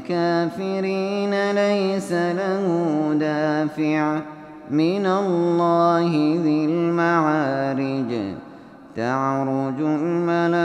للكافرين ليس له دافع. من الله ذي المعارج. تعرج الملائكة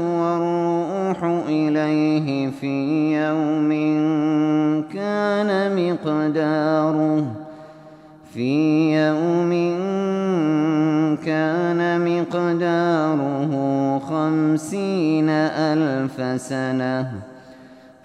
والروح إليه في يوم كان مقداره. في يوم كان مقداره خمسين ألف سنة.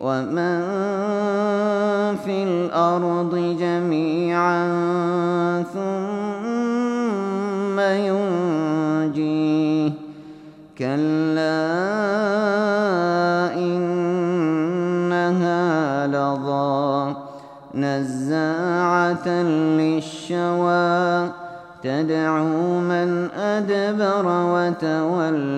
ومن في الأرض جميعا ثم ينجيه كلا إنها لظى نزاعة للشوى تدعو من أدبر وتولى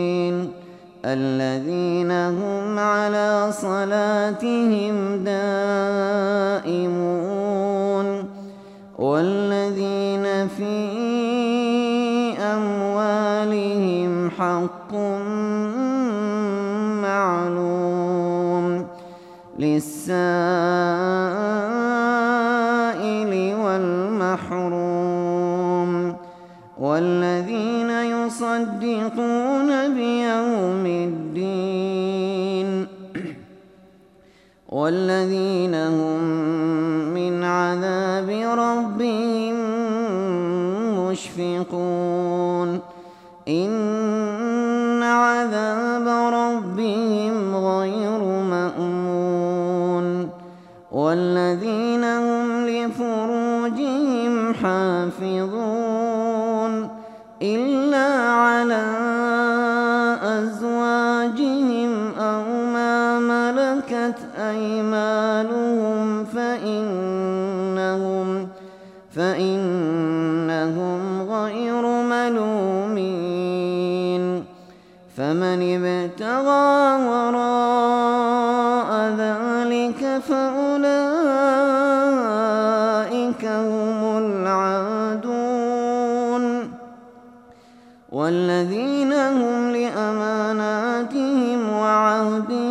الذين هم على صلاتهم دائمون والذين في أموالهم حق معلوم للسائل والذين هم من عذاب ربهم مشفقون. إن عذاب ربهم غير مأمون. والذين هم لفروجهم حافظون. إلا على أزواجهم أو ملكت أيمانهم فإنهم فإنهم غير ملومين. فمن ابتغى وراء ذلك فأولئك هم العادون. والذين هم لأماناتهم وعهدهم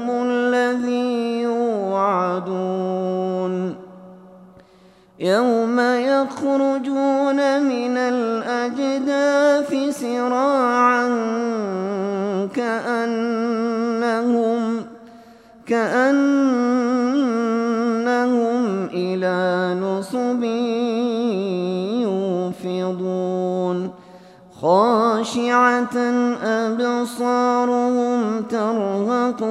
يوم يخرجون من الأجداث سراعا كأنهم كأنهم إلى نصب يوفضون. خاشعة أبصارهم ترهقهم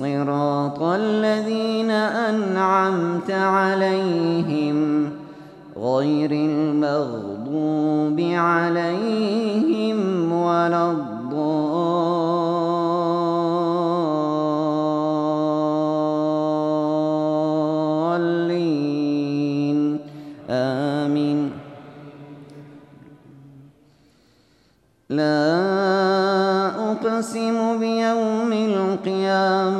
صراط الذين أنعمت عليهم غير المغضوب عليهم ولا الضالين. آمين. لا أقسم بيوم القيامة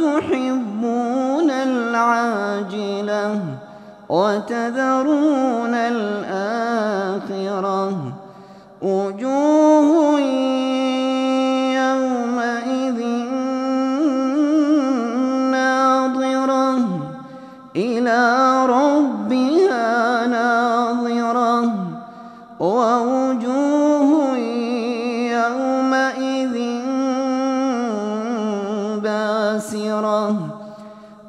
تحبون العاجلة وتذرون الآخرة وجوه يومئذ ناظرة إلى ربها ناظرة ووجوه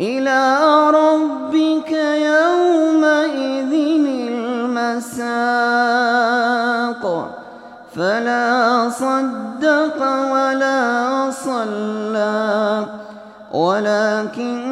إلى ربك يومئذ المساق. فلا صدق ولا صلى. ولكن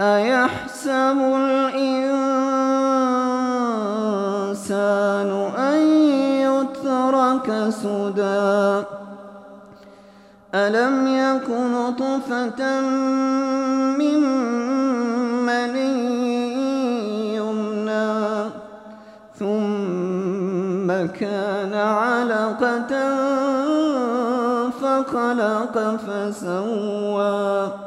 أيحسب الإنسان أن يترك سدى؟ ألم يكن نطفة من مني يمنى؟ ثم كان علقة فخلق فسوى